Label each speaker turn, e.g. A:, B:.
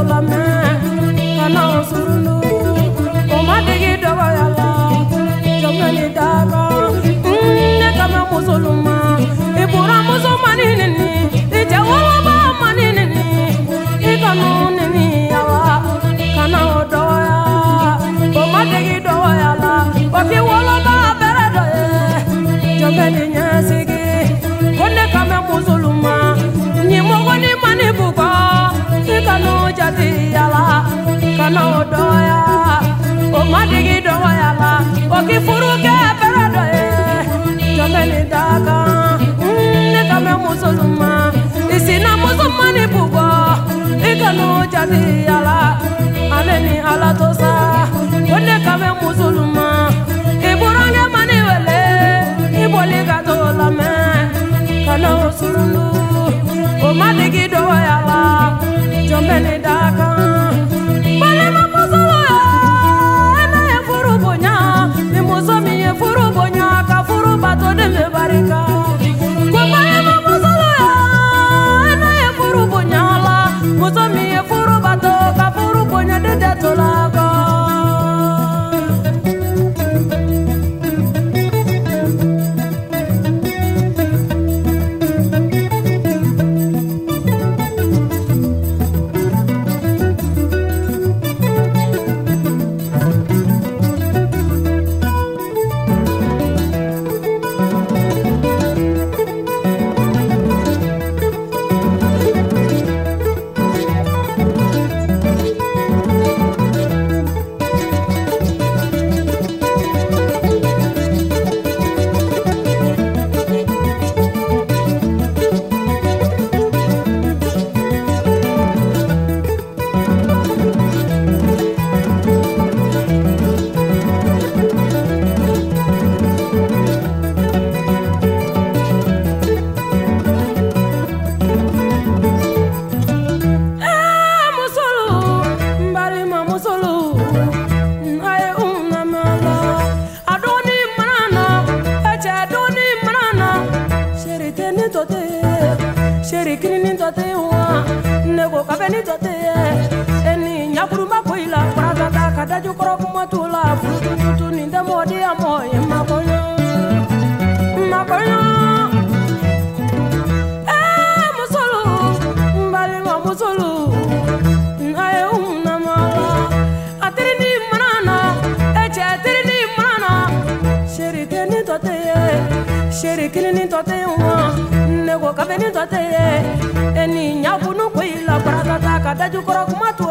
A: Surunu la mɛn musoluma i fura musomani nini i cɛ woloba mani nini i kanu nini yawa ka o digi dɔgɔya la kanu jati yala ka mm, na o dɔgɔya o ma digi la o k'i furu kɛ bɛrɛ dɔ ye jɔnkɛli da kan ne ka mɛn musoluma i sinamuso mani bugɔ i kanu jati yala. Ale ni ala to sa ko ne ka mɛn musoluma i burankɛ mani wele i boli ka to lamɛn ka o o ma digi ko ka bɛ ni tɔ tɛ ye e ni ni ni ne ko ka bɛ ni tɔ tɛ ye e ni ɲabunu ko i la baratata ka daju kɔrɔ kuma t'o